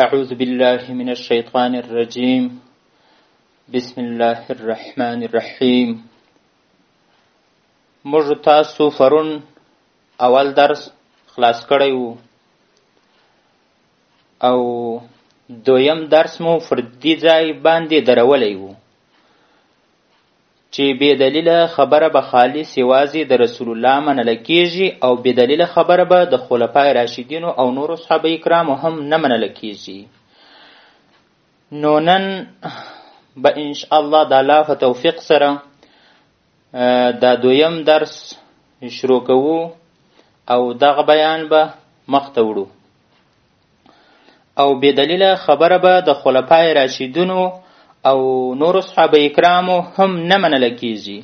أعوذ بالله من الشيطان الرجيم بسم الله الرحمن الرحيم موږ تاسو فرون اول درس خلاص کړی وو او دویم درس مو پر دې ځای باندې درولی وو چي بي دليله خبره به خالص يوازي د رسول الله منله کيږي او بي دليله خبره به د خلفاء راشدينو او نورو صحابه کرامو هم نه منله کيږي نو نن به ان شاء الله د الله په توفيق سره دا دویم درس شروع کوو او دغه بیان به مخته وړو او بې دلیله خبره به د خلفای راشدونو او نور صحابه کرامو هم نه منله کیږي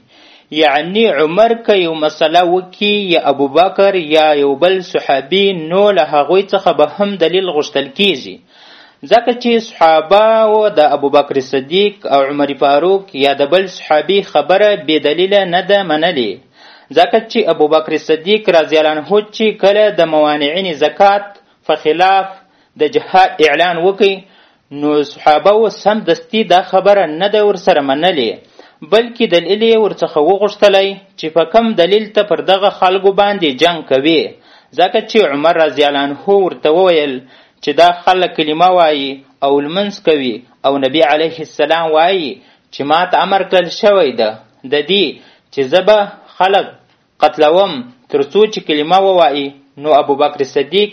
یعنی عمر که یو مسله وکي یا ابوبکر یا یو بل صحابي نو له هغوی څخه به هم دلیل غوښتل کیږي ځکه چې صحابه او د ابوبکر صدیق او عمر فاروق یا د بل صحابي خبره بې دلیله نه ده منلې ځکه چې ابوبکر صدیق رضی الله عنه چې کله د موانعین زکات په خلاف د جهاد اعلان وکړي نو صحابه و سم دستی دا خبره نه ده ورسره منلې بلکې دلیل یې ورڅخه وغوښتلی چې په کم دلیل ته پر دغه خلکو باندې جنگ کوي ځکه چې عمر رضی الله عنه ورته وویل چې دا خلک کلمه وایي او لمونځ کوي او نبی علیه السلام وایي چې ماته امر کړل شوی ده د دې چې زه به خلق قتلوم تر څو چې کلمه ووایي نو ابوبکر صدیق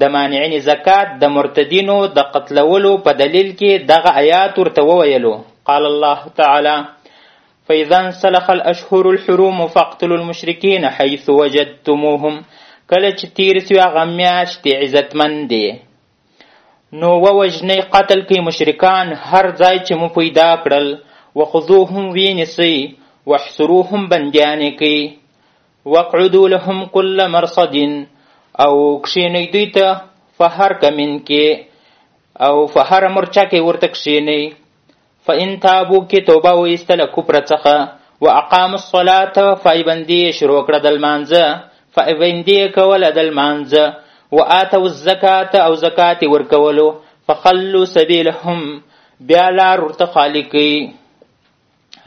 د مانعین زکات د مرتدینو د قتلولو په دلیل کې دغه آیات ورته وویلو قال الله تعالی فإذا انسلخ الأشهر الحروم فاقتلوا المشركين حيث وجدتموهم کله چې تیر سوی هغه میاشتې عزتمن دی نو ووژنئ قتل کړئ مشرکان هر ځای چې مو پیدا کړل وخذوهم ویې نیسئ واحصروهم بندیان یې کړئ واقعدو لهم کل مرصد او کښېنئ دوی ته په هر کمین کې او په هره مرچه کې ورته کښېنئ فان تابو کې توبه وایستله کفر څخه واقاموا الصلاه فایبندی شروع کړه د لمانځه فایبندی کوله د لمانځه واتوا الزکات او زکات ورکولو فخلوا سبیلهم بیا لار ورته خالی کوي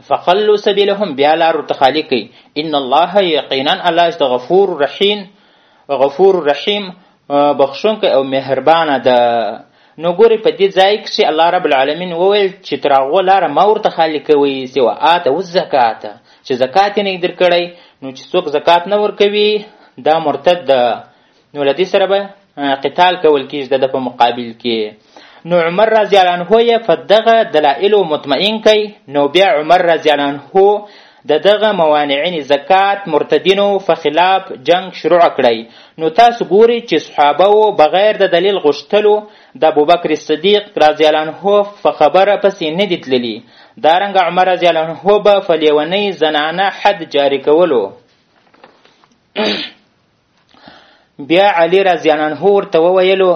فخلوا سبیلهم بیا لار ورته خالی کوي ان الله یقینا الله غفور رحیم غفور رحیم بخښونکی او مهربانه ده نو ګوري په دې ځای کښې الله رب العالمین وویل چې تر هغو لاره ما ورته خالي کوئ سوا آته اوس زکات چې زکات یې نه در کړی نو چې څوک زکات نه ورکوي دا مرتد ده نو له دې سره به قتال کول کېږي د ده په مقابل کې نو عمر رضی الله عنه یې په دغه دلایلو مطمئن کړي نو بیا عمر رضی الله عنه د دغه موانعین زکات مرتدینو په خلاف جنگ شروع کړی نو تاسو ګوري چې صحابه وو بغیر د دلیل غوښتلو د ابوبکر صدیق رضی الله عنه په خبره پسې نه دي تللي دارنګ عمر رضی الله عنه به په لیونۍ زنانه حد جاری کولو بیا علی رضی الله عنه ورته وویلو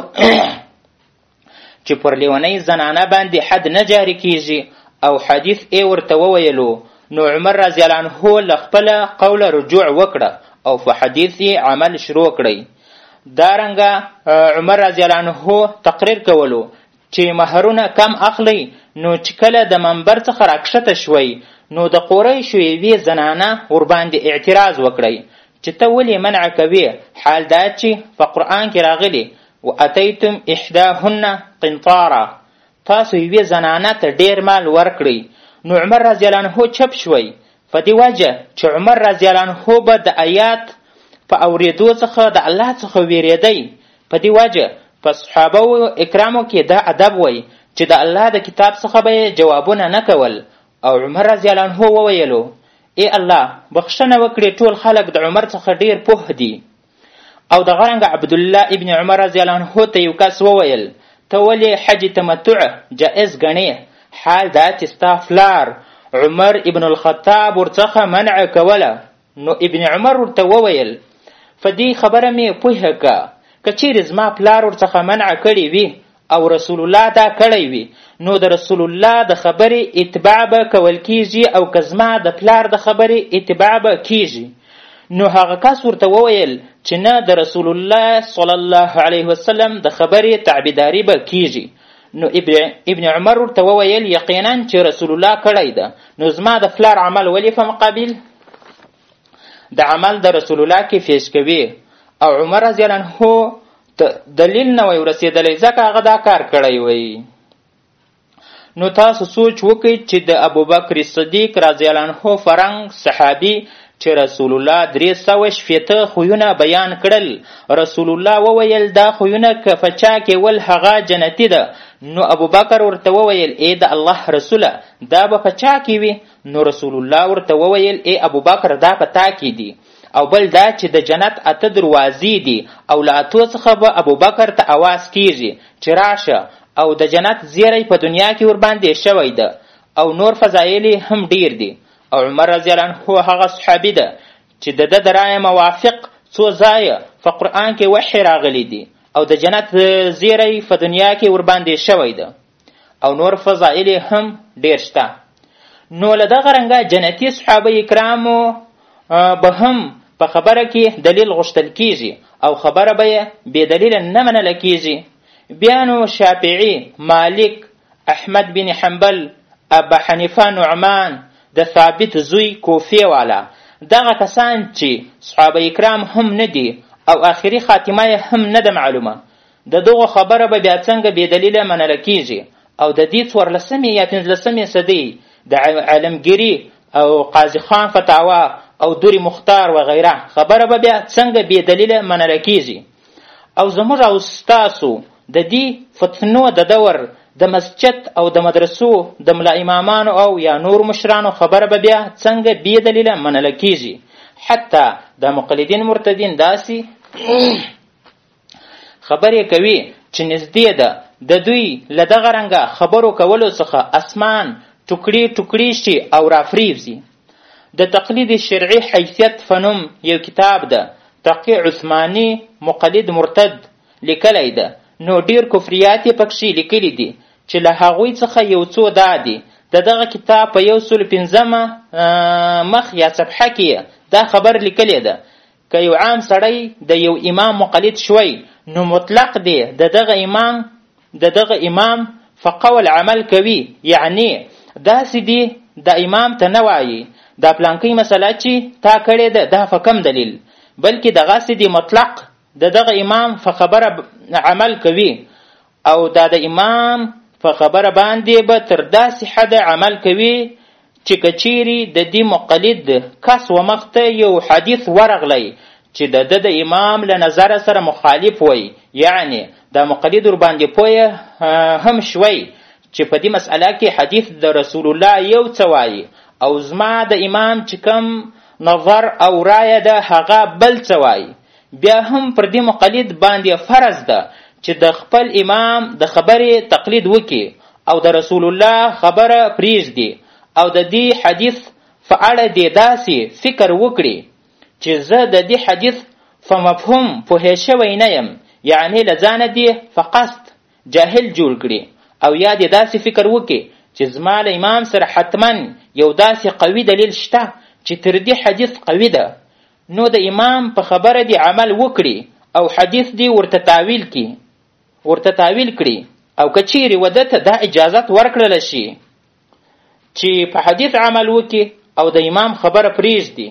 چې پر لیونۍ زنانه باندې حد نه جاری کیږي او حدیث یې ورته وویلو نو عمر رضی الله عنه له خپله قوله رجوع وکړه او په حدیث یې عمل شروع کړئ دارنګه عمر رضی الله عنه تقریر کولو چي مهرونه کم اخلئ نو چي کله د منبر څخه راکښته شوئ نو د قريشو يوې زنانه ورباندي اعتراض وکړئ چي ته ولي منع کوې حال دا چي په قرآن کي راغلي واتيتم احداهن قنطارا تاسو يوې زنانه ته ډېر مال ورکړئ نو عمر رضی الله عنه چپ شوی په دې وجه چې عمر رضی الله عنه به د آیات په اورېدو څخه د الله څخه ویریدی په دې وجه په صحابه و اکرامو کې دا ادب وای چې د الله د کتاب څخه به یې جوابونه نه کول او عمر رضی الله عنه وویلو ای الله بخښنه وکړي ټول خلک د عمر څخه ډیر پوه دي او د غرنګ عبد الله ابن عمر رضی الله عنه ته یو کس وویل ته ولې حج تمتع جائز غنې حال دا چې ستا فلار عمر ابن الخطاب ورڅخه منع کوله نو ابن عمر ورته وویل په دې خبره مې پوهه که که چیرې زما پلار ورڅخه منع کړې وي او رسول الله دا کړی وي نو د رسول الله د خبرې اتباع به کول کیږي او که زما د پلار د خبرې اتباع به کیږي نو هغه کس ورته وویل چې نه د رسول الله صلی الله علیه وسلم د خبرې تعبیداري به کیږي نو ابن عمر ورته وویل یقینا چې رسول الله کړی ده نو زما د پلار عمل ولې په مقابل د عمل د رسول الله کې پیش کوي او عمر رضی الله عنه دلیل نه وای ورسېدلی ځکه هغه دا کار کړی وای نو تاسو سوچ وکړئ چې د ابوبکر صدیق رضی الله عنه فرنګ صحابي چې رسول الله درې سوه شپېته خویونه بیان کړل رسول الله وویل دا خویونه که په چا کې ول هغه جنتي ده نو ابوبکر ورته وویل ای د الله رسوله دا به په چا کې وي نو رسول الله ورته وویل ای ابوبکر دا په تا کې دي او بل دا چې د جنت اته دروازې دي او له اتو څخه به ابوبکر ته اواز کیږي چې راشه او د جنت زیری په دنیا کې ورباندې شوی ده او نور فضایل هم ډیر دي او عمر رضی الله عنه هغه صحابي ده چې د ده د رایې موافق څو ځایه په قرآن کې وحې راغلي دي او د جنت زیری په دنیا کې ورباندې شوی ده او نور فضایل هم ډیر شته نو له دغه رنګه جنتي صحابه کرامو به هم په خبره کې دلیل غوښتل کیږي او خبره به یې بې دلیله نه منله کیږي بیا نو شافعي مالک احمد بن حنبل، ابا حنیفه نعمان، د ثابت زوی کوفې والا، دغه کسان چې صحابه کرام هم نه دي او اخري خاتمه یې هم نه ده معلومه، د دغو خبره به بیا څنګه بې دلیله منله کېږي او د دې څورلسمې یا پنځلسمې صدۍ د عالمګیري او قاضي خان فتاوا او دور مختار وغیره خبره به بیا څنګه بې دلیله منله کېږي؟ او زموږ او ستاسو د دې فتنو د دور د مسجد او د مدرسو د ملا امامانو او یا نور مشرانو خبره به بیا څنګه بې دلیله منل کیږي حتی د مقلدین مرتدین داسې خبرې کوي چې نږدې ده د دوی له دغه رنګه خبرو کولو څخه اسمان ټوکړي ټوکړي شي او رافریوځي د تقلید شرعي حیثیت فنوم یو کتاب ده تقی عثماني مقلد مرتد لیکلی ده نو ډیر کفریات یې پکښې لیکلي دي چې له هغوی څخه یو څو دا دي د دغه کتاب په یو سل پنځمه مخ یا صفحه کې دا خبر لیکلې ده که یو عام سړی د یو امام مقلد شوی نو مطلق دی د دغه امام د دغه امام په قول عمل کوي یعنی داسې دی دا امام ته نه وایي دا پلانکۍ مسله چې تا کړې ده دا په کم دلیل بلکې دغسې دی مطلق د دغه امام په خبره عمل کوي او دا د امام په خبره باندې به تر داسې حده عمل کوي چې که چیرې د دې مقلد کس و مخ ته یو حدیث ورغلی چې د ده د امام له نظره سره مخالف وی یعنې دا مقلد ورباندې پوه هم شوی چې په دې مسئله کې حدیث د رسول الله یو څه وایي او زما د امام چې کوم نظر او رایه ده هغه بل څه وایي بیا هم پر دې مقلد باندې فرض ده چې د خپل امام د خبرې تقلید وکړي او د رسول الله خبره پریږدي او د دې حدیث په اړه دې داسې فکر وکړي چې زه د دې حدیث په مفهوم پوه شوی نه یم یعنې له ځانه دې په قصد جاهل جوړ کړي او یا دې داسې فکر وکړي چې زما له امام سره حتما یو داسې قوي دلیل شته چې تر دې حدیث قوي ده نو د امام په خبره دي عمل وکړي او حدیث دي ورته تاویل کړي ورته تاویل کړي او که چیرې وده ته دا اجازت ورکړل شي چې په حدیث عمل وکړي او د امام خبره پریږدي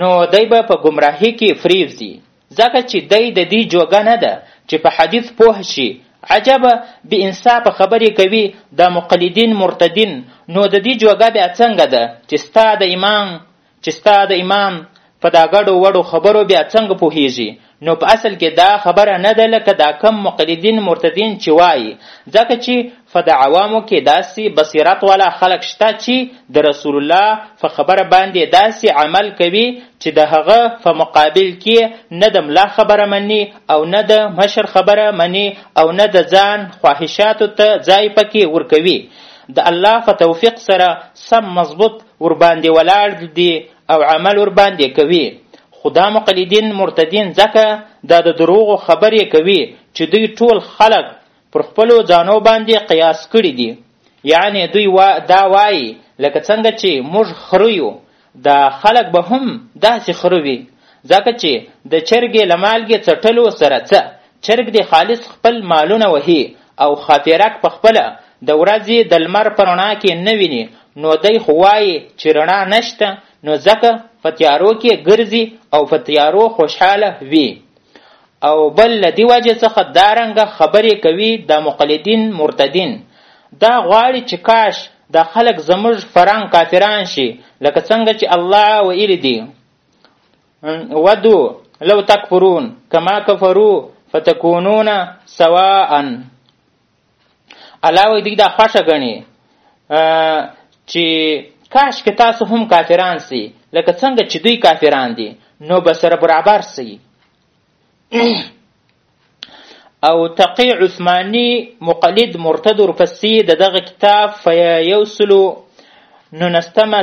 نو دی به په ګمراهي کې فریوځي ځکه چې دی د دې جوګه نه ده چې په حدیث پوه شي، عجبه بې انصافه خبرې کوي دا مقلدین مرتدین نو د دې جوګه بیا څنګه ده چې ستا د امام چې ستا د امام په دا ګډو وډو خبرو بیا څنګه پوهیږي نو په اصل کې دا خبره نه ده لکه دا کم مقلدین مرتدین چې وایي ځکه چې فه د عوامو کې داسې بصیرت والا خلک شته چې د رسول الله فه خبره باندې داسې عمل کوي چې د هغه فه مقابل کې نه د ملا خبره مني او نه د مشر خبره مني او نه د ځان خواهشاتو ته ځای پکې ورکوي د الله فه توفیق سره سم مضبوط ورباندې ولاړ دي او عمل ورباندې کوي خو دا مقلدین مرتدین ځکه دا د دروغو خبرې کوي چې دوی ټول خلک پر خپلو ځانو باندې قیاس کړي دي یعنې دوی وا دا وایي لکه څنګه چې موږ خره یو دا خلک به هم داسې خره وي ځکه چې د چرګې له مالګې څټلو سره څه چرګ دې خالص خپل مالونه وهي او خاطرک په خپله د ورځې د لمر په رڼا کې نه ویني نو دی خو وایي چې رڼا نشته نو ځکه په تیارو کې ګرځي او په تیارو خوشحاله وي او بل له دې وجې څخه دا رنګه خبرې کوي دا مقلدین مرتدین دا غواړي چې کاش دا خلک زموږ فران کافران شي لکه څنګه چې الله ویلي دي ودو لو تکفرون کما کفرو فتکونون سواء الله وایي دوی دا خوښه ګڼي چې کاش که تاسو هم کافران سئ لکه څنګه چې دوی کافران دي نو به سره برابر سئ او تقی عثماني مقلد مرتد ورپسې د دغه کتاب په یو سلو نونستمه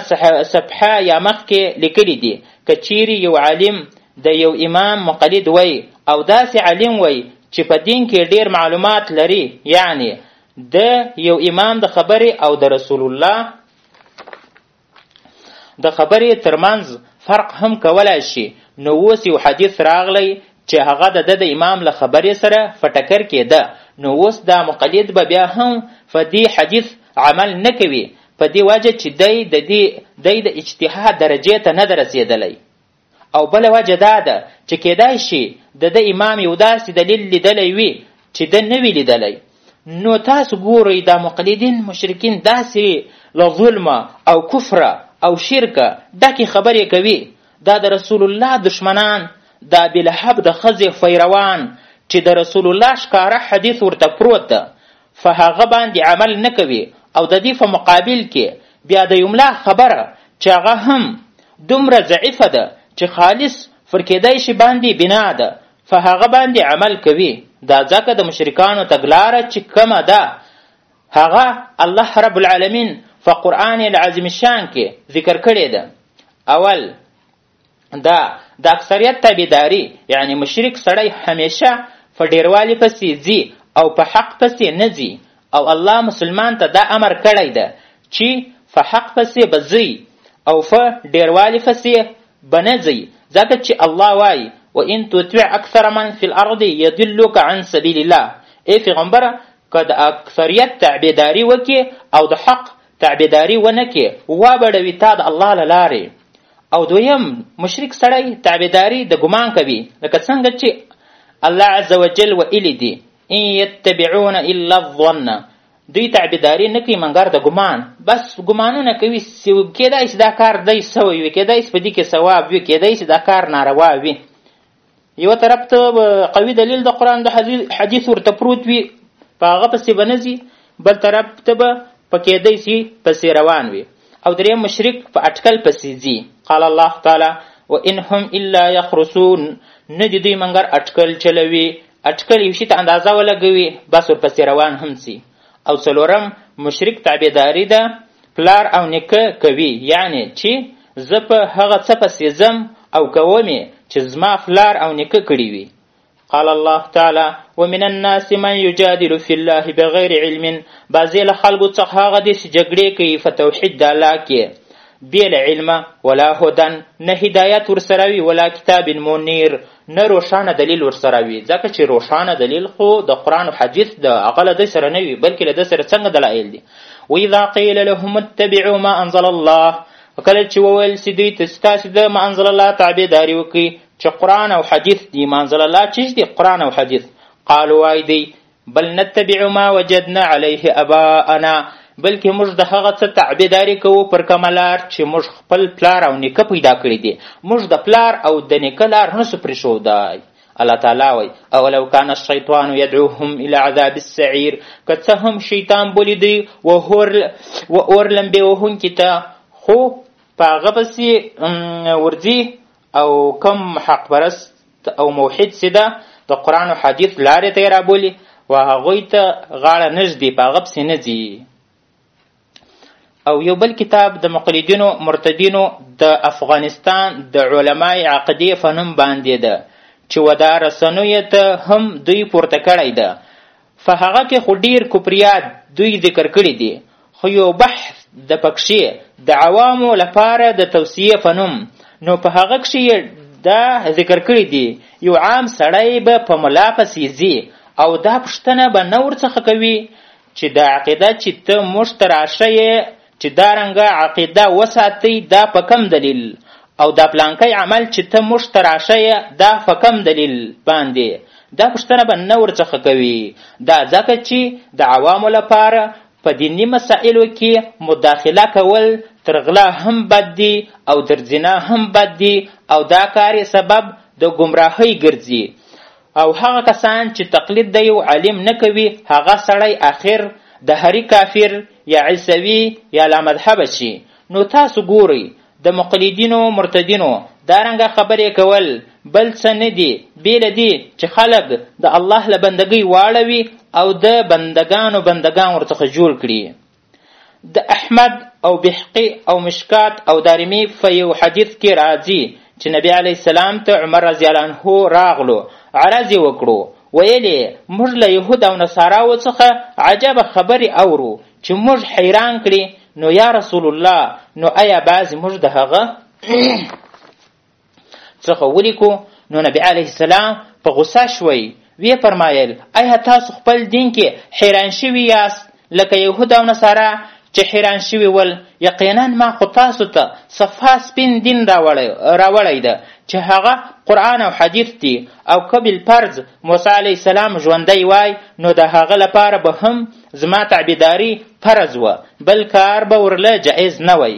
صفحه یا مخکې لیکلي دي که چیرې یو عالم د یو امام مقلد وای او داسې عالم وای چې په دین کې ډیر معلومات لري یعنی د یو امام د خبرې او د رسول الله د خبرې ترمنځ فرق هم کولای شي نو اوس یو حدیث راغلی چې هغه د د امام له خبرې سره فټکر کېده نو اوس دا مقلد به بیا هم په دې حدیث عمل نه کوي په دې وجه چې دی د دې دی د اجتهاد درجې ته نه ده رسېدلی او بله وجه دا ده چې کېدای شي د ده امام یو داسې دلیل لیدلی وي چې ده نه وي لیدلی نو تاسو ګورئ دا مقلدین مشرکین داسې له ظلمه او کفره او شرکه ډکې خبرې کوي دا د رسول الله دشمنان دا بلهب د ښځې فیروان چې د رسول الله ښکاره حدیث ورته پروت ده فه هغه باندې عمل نه کوي او د دې په مقابل کې بیا د یملا خبره چې هغه هم دومره ضعیفه ده چې خالص پر کېدای شي باندې بنا ده په هغه باندې عمل کوي دا ځکه د مشرکانو تګلاره چې کومه ده هغه الله رب العالمین په قرآن العظیم شان کې ذکر کړې ده اول دا د اکثریت تابعداري یعنی مشرک سړی همیشه په ډیروالي پسې ځي او په حق پسې نه ځي او الله مسلمان ته دا امر کړی ده چې په حق پسې به ځئ او په ډیروالي پسې به نه ځئ ځکه چې الله وایي وان تطع اکثر من فی الارض یدلک عن سبیل الله ای پیغمبره که د اکثریت تابعداري وکړي او د حق تابعداري ونه کړي وابړوي تا د الله له لارې او دویم مشرک سړی تابعداري د ګمان کوي لکه څنګه چې الله عز وجل ویلي دي ان یتبعون الا الظن دوی تابعداري نه کوي مګر د ګمان بس ګمانونه کوي چې کېدای شي دا کار دی سوی وي کېدای شي په دې کې ثواب وي کېدای شي دا کار ناروا وي یو طرف ته قوي دلیل د قران د حدیث ورته پروت وي په هغه پسې بنځي بل طرف ته به پکې دی سي پسې روان وي او درې مشرک په اټکل پسې ځي قال الله تعالی وان هم الا يخرسون نه دي دوی منګر اټکل چلوي اټکل یو شي ته اندازه ولګوي بس ورپسې روان هم سي او څلورم مشرک تابعداري ده پلار او نیکه کوي یعنې چې زه په هغه څه پسې ځم او کوم یې چې زما پلار او نیکه کړي وي قال الله تعالی ومن الناس من یجادل فی الله بغیر علم بعضې له خلکو څخه هغه دي چې جګړې کوي په توحید د الله کې بې له علمه ولا هدن نه هدایت ورسره وي ولا کتاب منیر نه روښانه دلیل ورسره وي ځکه چې روښانه دلیل خو د قرآن و حدیث ده هغه له ده سره نه وي بلکې له ده سره څنګه دلایل دي واذا قیل لهم اتبعوا ما انزل الله کله چې وویل سي دوی ته ستاسې د ما انزل الله تابعداري وکړي چې قرآن او حدیث دي ما انزل الله چیز دي قرآن او حدیث قالو وای دی بل نتبع ما وجدنا عليه اباءنا بلکې موږ د هغه څه تعبیداري کوو پر کومه لار چې موږ خپل پلار او نیکه پیدا کړي دي موږ د پلار او د نیکه لار نسو پرېښودای الله تعالی وای او لو کان الشیطان یدعوهم الی عذاب السعیر که څه هم شیطان بولی دی و هور و اور لمبې وهونکي ته خو په هغه پسې ورځي او کوم حق پرست او موحد چې ده د قرآن او حدیث لارې ته یې رابولي و هغوی ته غاړه نه ږدي په هغه پسې نه ځي او یو بل کتاب د مقلدینو مرتدینو د افغانستان د علمای عقدې فنم باندې ده چې ودا رسنویې ته هم دوی پورته کړی ده فه هغه کې خو ډیر کفریات دوی ذکر کړي دي خو یو بحث د پکښې د عوامو لپاره د توصیه په نوم نو په هغه کښې یې دا ذکر کړي دي یو عام سړی به په ملا پسې ځي او دا پوښتنه به نه ورڅخه کوي چې دا عقیده چې ته موږ ته راښیې چې دا رنګه عقیده وساتي دا په کم دلیل او دا پلانکی عمل چې ته موږ ته راشه دا په کم دلیل باندې دا پوښتنه به نه ورڅخه کوي دا ځکه چې د عوامو لپاره په دیني مسائلو کې مداخله کول تر غلا هم بد دي او تر زنا هم بد دي او دا کار سبب د ګمراهۍ ګرځي او هغه کسان چې تقلید د یو عالم نه کوي هغه سړی اخر د هري کافر یا عیسوي یا لامذهبه شي نو تاسو ګورئ د مقلدینو مرتدینو دا رنګه خبرې کول بل څه نه دي بې له دې چې خلک د الله له بندګۍ واړوي او د بندګانو بندګان ورڅخه جوړ کړي د احمد او بحقي او مشکات او دارمي په یو حدیث کې راځي چې نبی علیه السلام ته عمر رضی الله عنه راغلو عرض یې وکړو ویل یې موږ له یهود او نصاراو څخه عجبه خبرې اورو چې موږ حیران کړي نو یا رسول الله نو ایا بعضې موږ د هغه څخه ولیکو نو نبی علیه السلام په غوسه شوی وی فرمایل ایا تاسو خپل دین کې حیران شوي یاست لکه یهود او نصارا چې حیران شوي ول یقینا ما خو تاسو ته صفا سپین دین راوړی ده چې هغه قرآن او حدیث دي او که بالفرض موسی علیه السلام ژوندی وای نو د هغه لپاره به هم زما تعبیداري فرض وه بل کار به ورله جایز نه وی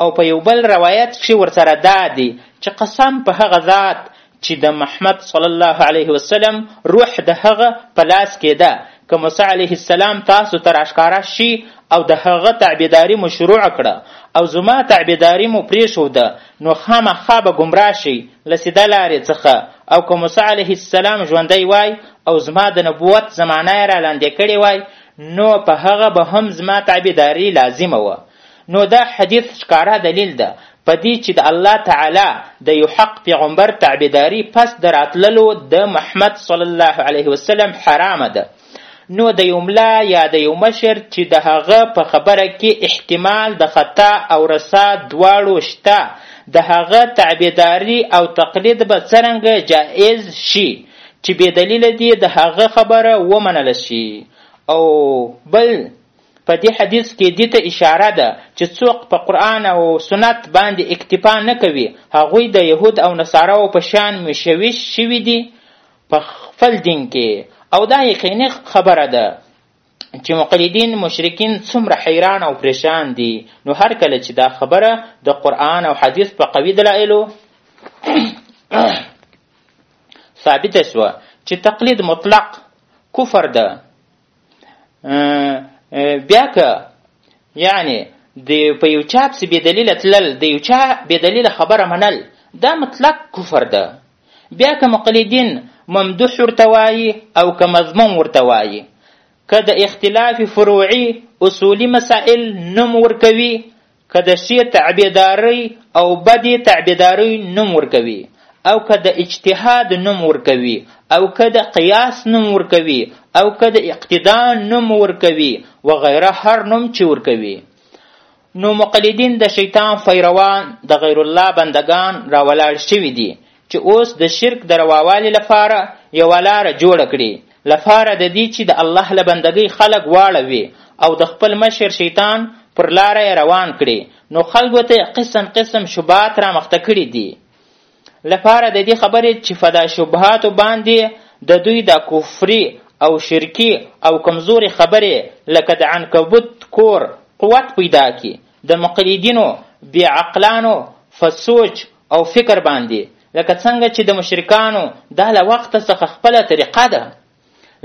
او په یو بل روایت کښې ورسره دا دي چې قسم په هغه ذات چې د محمد صلی الله علیه وسلم روح د هغه په لاس کې ده که موسی علیه السلام تاسو ته راشکاره شي او د هغه تعبیداري مو شروع کړه او زما تعبیداري مو پرېښوده نو خامخا به ګمراه شئ له سیده لارې څخه او که موسی علیه السلام ژوندی وای او زما د نبوت زمانه یې رالاندې کړې وای نو په هغه به هم زما تعبیداري لازمه وه نو دا حدیث ښکاره دلیل ده په دې چې د الله تعالی د یو حق پیغمبر تعبیداری پس د راتللو د محمد صلی الله علیه وسلم حرامه ده نو د یو ملا یا د یو مشر چې د هغه په خبره کې احتمال د خطا او رسا دواړو شته د هغه تعبیداری او تقلید به څرنګه جائز شي چې بې دلیله دې د هغه خبره ومنل شي او بل په دې حديث کې دې ته اشاره ده چې څوک په قرآن او سنت باندې اکتفا نه کوي هغوی د يهود او نصاراو په شان مشوش شوي دي په خپل دين کې او دا یقیني خبره ده چې مقلدین مشرکین څومره حیران او پریشان دي نو هر کله چې دا خبره د قرآن او حدیث په قوي دلایلو ثابته شوه چې تقلید مطلق کفر ده بیا که یعنی د په یو چا پسې بې دلیله تلل د یو چا بې دلیله خبره منل دا مطلق کفر ده بیا که مقلدین ممدوح ورته وایي او که مضموم ورته وایي که د اختلاف فروعي اصولي مسائل نوم ورکوي که د ښې تعبیدارۍ او بدې تعبیدارۍ نوم ورکوي او که د اجتهاد نوم ورکوي او که د قیاس نوم ورکوي او که د اقتدا نوم ورکوي وغیره هر نوم چې ورکوي نو مقلدین د شیطان فیروان د غیر الله بندگان راولاړ شوي دي چې اوس د شرک د رواوالي لپاره یوه لاره جوړه کړي لپاره د دې چې د الله له بندګۍ خلک واړوي او د خپل مشر شیطان پر لاره یې روان کړي نو خلکو ته قسم قسم شبهات رامخته کړي دي لپاره د دې خبرې چې په دا شبهاتو باندې د دوی د کفري او شرکي او کمزورې خبرې لکه د عنکبوت کور قوت پیدا کړي د مقلدینو بې عقلانو په سوچ او فکر باندې لکه څنګه چې د مشرکانو دا له وخته څخه خپله طریقه ده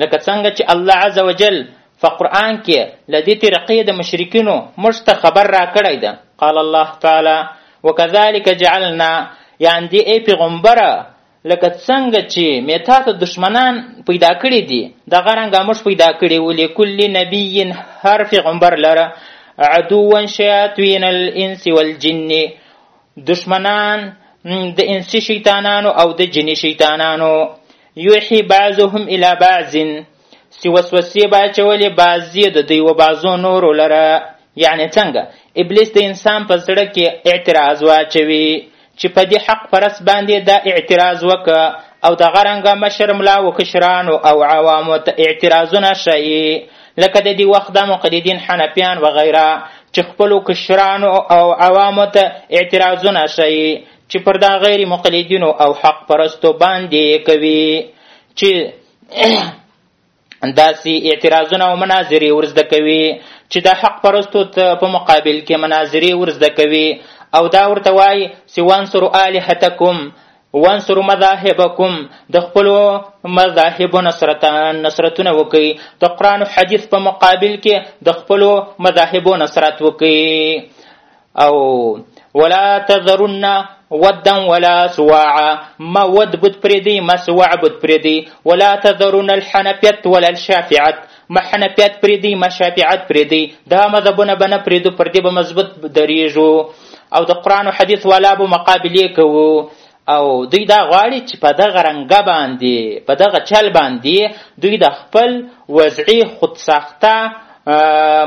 لکه څنګه چې الله عز وجل په قرآن کې له دې طریقې د مشرکینو موږ ته خبر راکړی ده قال الله تعالی وکذلک جعلنا یعنې دې ای پیغمبره لکه څنګه چې مې تا ته دښمنان پیدا کړي دي دغه رنګه موږ پیدا کړي و لکل نبي هر پیغمبر لره عدوا شیاطین الانس والجن دښمنان د انسي شیطانانو او د جني شیطانانو یوحي بعضهم الی بعض سی وسوسې به اچولې بعضې د دوی و بعضو نورو لره یعنې څنګه ابلیس د انسان په زړه کې اعتراض واچوي چې په دې حق پرس باندې دا اعتراض وکړه او د غرنګه مشر ملا و کشرانو او عوامو ته اعتراضونه شي لکه د دې وخت د مقلدین حنفیان و غیره چې خپل کشرانو او عوامو ته اعتراضونه شي چې پر دا غیر مقلدینو او حق پرستو باندې کوي چې داسې اعتراضونه او مناظرې ورزده کوي چې د حق پرستو ته په مقابل کې مناظرې ورزده کوي او دا ورته وایي چې وانصرو الهتکم وانصر مذاهبکم د خپل مذاهب نصرتان نصرتونه وکي د قران او حديث په مقابل کې د خپل مذاهب نصرت وکي او ولا تذرن ودا ولا سواعا ما ود بت پریدی ما سواع بت پریدی ولا تذرن الحنفیت ولا الشافعت ما حنفیت پریدی ما شافعت پریدی دا مذهبونه بنه پریدو پر دې به مضبوط دریږو او د قران او حدیث والا به مقابله کوو او دوی دا غواړي چې په دغه رنګه باندې په دغه چل باندې دوی د خپل وضعي خودساخته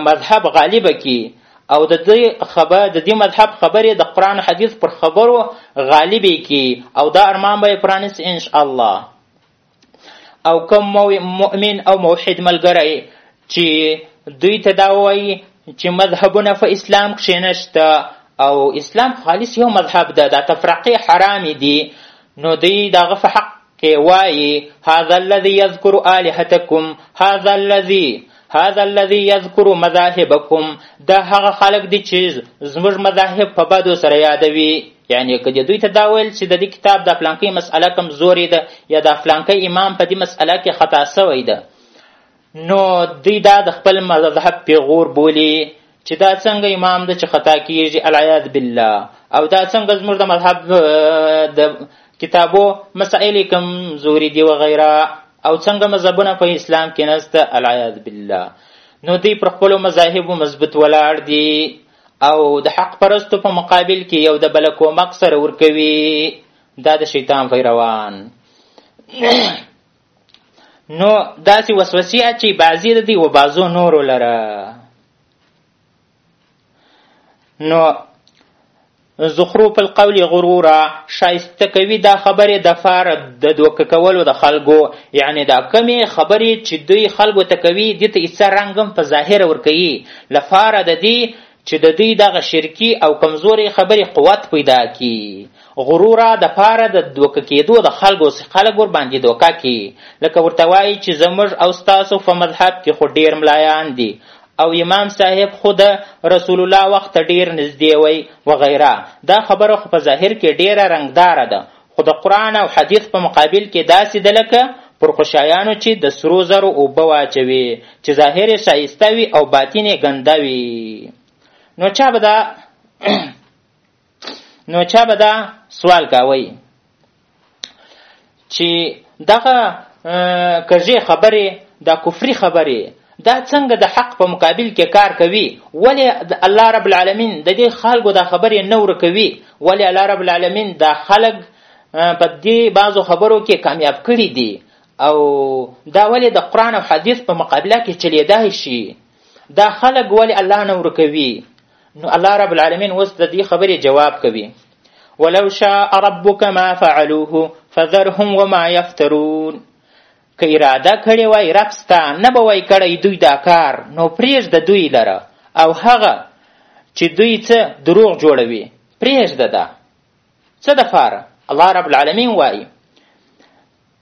مذهب غالبه کړي او د دې خبر د دې مذهب خبرې د قران حدیث پر خبرو غالبې کی او دا ارمان به پرانیس ان شاء الله او کوم مؤمن او موحد ملګری چې دوی ته دا وایي چې مذهبونه په اسلام کښې نشته او اسلام خالص یو مذهب ده دا تفرقې حرامې دي نو دوی د هغه په حق کې وایي هذا الذي يذكر الهتكم هذا الذي هذا الذي يذكر مذاهبكم دا هغه خلک دي چې زموږ مذاهب په بدو سره یادوي یعنی که دوی ته دا ویل چې د دې کتاب د فلانکۍ مسئله کمزورې ده یا د فلانکۍ امام په دې مسئله کې خطا سوی ده نو دوی دا د خپل مذهب پیغور بولي چې دا څنګه امام د چې خطا کیږي العیاذ بالله او دا څنګه زموږ د مذهب د کتابو مسائل کم زوري دی وغیره او څنګه مذهبونه په اسلام کې نسته العیاذ بالله نو دوی پر خپل مذاهب مضبوط ولاړ دي او د حق پرستو په مقابل کې یو د بل کومک سره ورکوي دا د شیطان پیروان نو داسې وسوسې اچي بعضې د دې و بعضو نورو لره نو زخروف القول غرورا شایسته کوي دا خبرې د فار د دوکه کولو د خلکو یعنی دا کمې خبرې چې دوی خلکو ته کوي دې ته ایسه رنګ هم په ظاهره ورکوي لپاره د دې چې د دوی دغه شرکي او کمزورې خبرې قوت پیدا کړي غرورا د پاره د دوکه کېدو د خلکو سي خلک ور باندې دوکه کي لکه ورته وایي چې زموږ او ستاسو په مذهب کې خو ډېر ملایان دي او امام صاحب خو د رسول الله وخت ته ډېر نږدې وی وغیره دا خبره خو په ظاهر کې ډېره رنګداره ده خو د قرآن او حدیث په مقابل کې داسې ده لکه پر خوشایانو چې د سرو زرو اوبه واچوي چې ظاهر یې ښایسته وي او باطن یې ګنده وي نو چا به دا نو چا به دا سوال کاوی چې دغه کږې خبرې دا کفري خبرې دا څنګه د حق په مقابل کې کار کوي ولې الله رب العالمین د دې خلکو دا خبرې نه ورکوي ولې الله رب العالمین دا خلک په دې بعضو خبرو کې کامیاب کړي دي او دا ولې د قرآن او حدیث په مقابله کې چلیدای شي دا خلک ولې الله نه ورکوي نو الله رب العالمین اوس د دې خبرې جواب کوي ولو شاء ربک ما فعلوه فذرهم وما یفترون که اراده کړې وای رب ستا نه به وای کړی دوی دا کار نو پرېږده دوی لره او هغه چې دوی څه دروغ جوړوي پرېږده دا څه دپاره الله رب العالمین وایي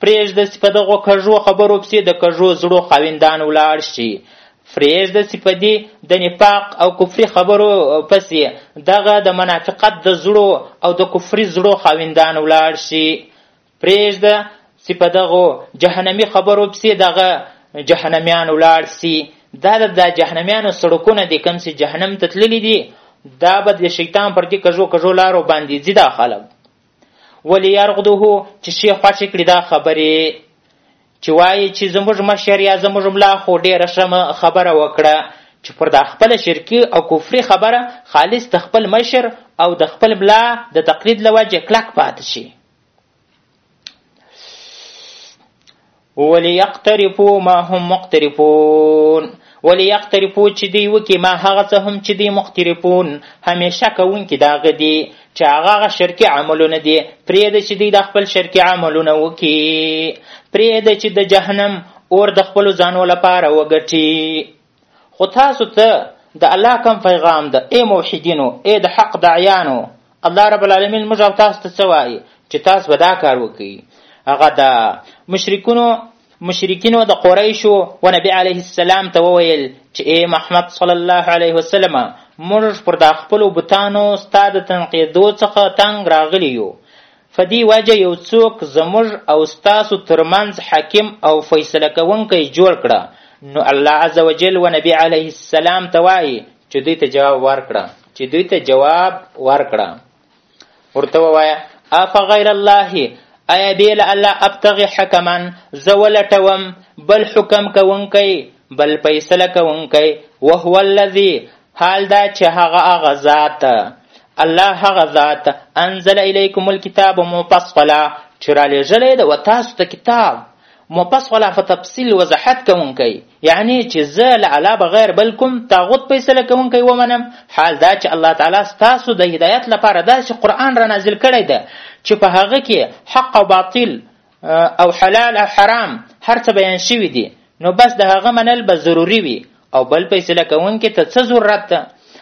پرېږده چې په دغو کږو خبرو پسې د کږو زړو خاوندان ولاړ شي پرېږده چې په دې د نفاق او کفري خبرو پسې دغه د منافقت د زړو او د کفري زړو خاوندان ولاړ شي پرېږده چې په دغو جهنمي خبرو پسې دغه جهنميان ولاړ شي دا د جهنميانو سړکونه دي کوم چې جهنم ته تللي دي دا به د شیطان پر دې کږو کږو لارو باندې ځي دا خلک ولی یرغده چې شي خوشې کړي دا خبرې چې وایي چې زموږ مشر یا زموږ ملا خو ډېره ښه خبره وکړه چې پر دا خپله شرکي او کفري خبره خالص د خپل مشر او د خپل ملا د تقلید له وجې کلک پاتې شي وليقترفو ما هم مقترفون وليقترفو چې دوی وکړي ما هغه څه هم چې دوی مقترفون همیشه کوونکي د هغه دي چې هغه هغه شرکي عملونه دي پرېږده چې دوی د خپل شرکي عملونه وکړي پرېږده چې د جهنم اور د خپلو ځانو لپاره وګټي خو تاسو ته د الله کوم پیغام ده ای موحدینو ای د حق داعیانو الله رب العالمین موږ او تاسو ته څه وایي چې تاسو به دا کار وکړي هغه د مشرکونو مشرکینو د قریشو و نبی علیه السلام ته وویل چې ای محمد صلی الله علیه وسلم موږ پر دا خپلو بتانو ستا د تنقیدو څخه تنګ راغلي یو په دې وجه یو څوک زموږ او ستاسو تر منځ حاکم او فیصله کوونکی جوړ کړه، نو الله عز وجل و نبي علیه السلام ته وایي چې دوی ته جواب ورکړه، چې دوی ته جواب ورکړه. ورته ووایه، افغیر الله ایا بې له الله ابتغي حکما زه ولټوم بل حکم کوونکی بل فیصله کوونکی وهو الذي حال دا چې هغه هغه ذات الله هغه ذات انزل الیکم الکتاب مفصلا چې رالیږلی ده و تاسو ته کتاب مفصلا په تفصیل وضاحت کوونکی یعنی چې زه له الله بغیر بل کوم تاغوت فیصله کوونکی ومنم حال دا چې الله تعالی ستاسو د هدایت لپاره داسې قرآن را نازل کړی ده چې په هغه کې حق او باطل او حلال او حرام هر څه بیان شوي دي نو بس د هغه منل به ضروري وي او بل فیصله کوونکي ته څه ضرورت ده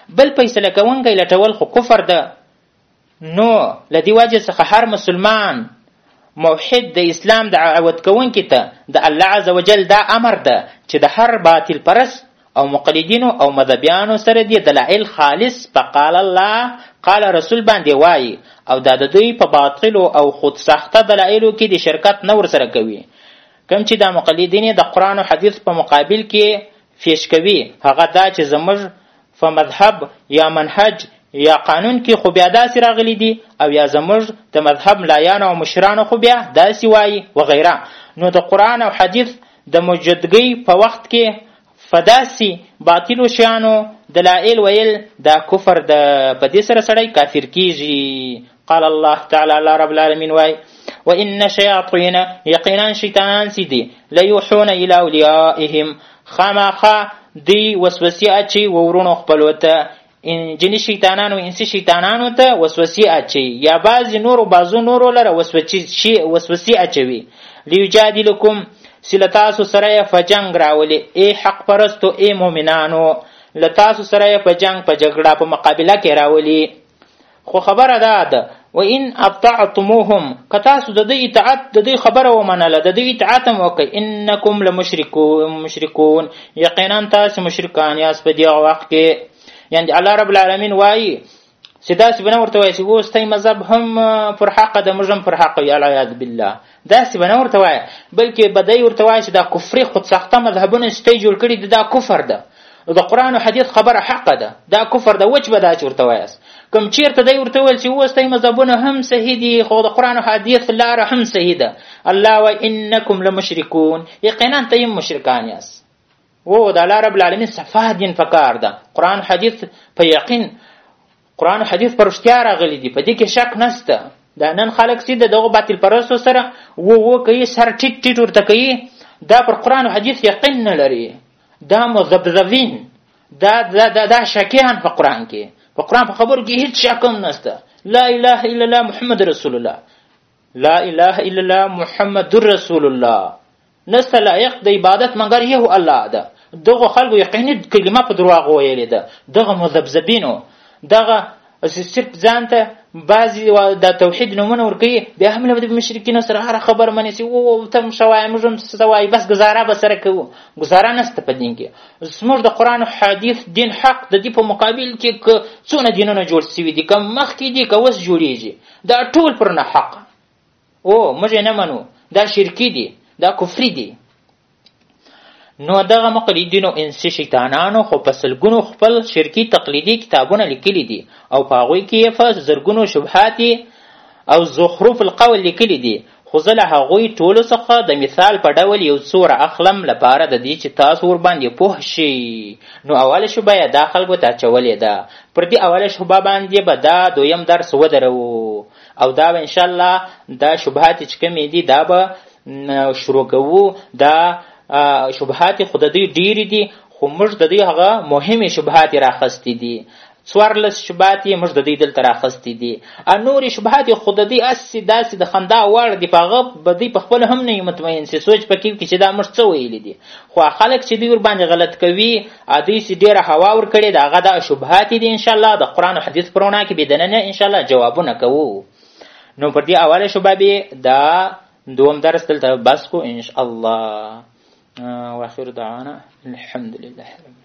بل فیصله کوونکی لټول خو کفر ده نو له دې وجې څخه هر مسلمان موحد د اسلام دعوت کوونکي ته د الله عز وجل دا امر ده چې د هر باطل پرست او مقلدینو او مذهبیانو سره دې دلایل خالص په قال الله قال رسول باندې وایي او دا د دوی په باطلو او خود ساخته دلایلو کې د شرکت نه ورسره کوي کوم چې دا مقلدین د قرآن او حدیث په مقابل کې پیش کوي هغه دا چې زموږ په مذهب یا منهج یا قانون کې خو بیا داسې راغلي دي او یا زموږ د مذهب ملایانو او مشرانو خو بیا داسې وایي وغیره نو د قرآن او حدیث د موجودګۍ په وخت کې په داسې باطلو شیانو دلائل ویل دا کفر ده په دې سره سړی کافر کیږي قال الله تعالی الله رب العالمین وای وان شیاطین یقینا شیطانان سي دي لیوحون الی اولیائهم خامخا دی وسوسې اچي وورونو خپلو ته جني شیطانانو انسي شیطانانو ته وسوسې اچوي یا بعضې نورو بعضو نورو لره وسوسې اچوي لیجادلکم چې له تاسو سره یې په جنګ راولي ای حق پرستو ای مؤمنانو له تاسو سره یې په جنګ په جګړه په مقابله کې راولي خو خبره دا ده و ان اطعتموهم که تاسو د دې اطاعت د دې خبره ومنله د دې اطاعت هم وکړئ انکم لمشرکون مشرکون یقینا تاسو مشرکان یاست په دې وخت کې یعنی الله رب العالمین وایي چې داسې به نه ورته وایي چې اوس تی مذهب هم پر حق د موږ هم پر حق یې العیاذ بالله داسې به نه ورته وایه بلکې به دی ورته وایه چې دا کفري خودساخته مذهبونه چې ته جوړ کړي دي دا کفر ده نو د قرآن او حدیث خبره حقه ده دا کفر ده وچ به دا چې ورته وایاست کوم چیرته دی ورته ویل چې اوس دی مذهبونه هم صحیح دي خو د قرآن او حدیث لاره هم صحیح ده الله وایي انکم لمشرکون یقینا ته هم مشرکان یاست و د الله رب العالمین صفا دین پکار ده قرآن حدیث په یقین قرآن او حدیث په رښتیا راغلي دي په دې کې شک نشته دا نن خلک چې د دغو باطل پرستو سره و و کوي سر ټیټ ټیټ ورته کوي دا پر قرآن او حدیث یقین نه لري دا مذبذبین دا دا دا, دا شکیان په قرآن کې په قرآن په خبرو کې هیڅ شک هم نشته لا اله الا الله محمد رسول الله لا اله الا الله محمد رسول الله نسته لایق د عبادت مګر یو الله ده دغه خلکو یقیني کلمه په درواغو ویلې ده دغه مذبذبینو دغه صرف ځان ته بعضې د توحید نومونه ورکوي بیا هم له مشرکینو سره هره خبره منې چې و ته هم ښه وایې موږ هم څه وایي بس ګزاره به سره کوو ګزاره نشته په دین کې زموږ د قرآن حدیث دین حق د دې په مقابل کې که څونه دینونه جوړ سوي دي که مخکې دي که اوس جوړیږي دا ټول پر نه حق او موږ نه منو دا شرکی دي دا کفري دي نو دغه مقلدینو انسي شیطانانو خو په سلګونو خپل شرکی تقلیدي کتابونه لیکلي دي او په هغوی کې یې په زرګونو شبهات او زخرف القول لیکلي دي خو زه له هغوی ټولو څخه د مثال په ډول یو څو را اخلم لپاره د دې چې تاسو ورباندې پوه شئ نو اوله شبه یې دا خلکو ته اچولې ده پر دې اوله شبه باندې به دا دویم درس ودروو او دا به ان شاء الله دا شبهات چې کومې دي دا به شروع کوو دا شبهات خود دوی ډېرې دي خو موږ د دوی هغه مهمې شبهات راخستې دي څوارلس شبهات یې موږ د دوی دلته راخستې دي نورې شبهات خو د دوی هسې داسې د خندا وړ دي په هغه به دوی په خپله هم نه مطمئن سي سوچ پکې وکړي چې دا موږ څه ویلي دي خو خلک چې دوی ورباندې غلط کوي او دوی چې ډېره هوا ورکړې د هغه دغه شبهات دي انشاءالله د قرآن او حدیث په رڼا کې بې دننه انشاءالله جوابونه کوو نو پر دې اوله شبه به دا دوم درس دلته بس کو انشاءالله واخر دعوانا الحمد لله رب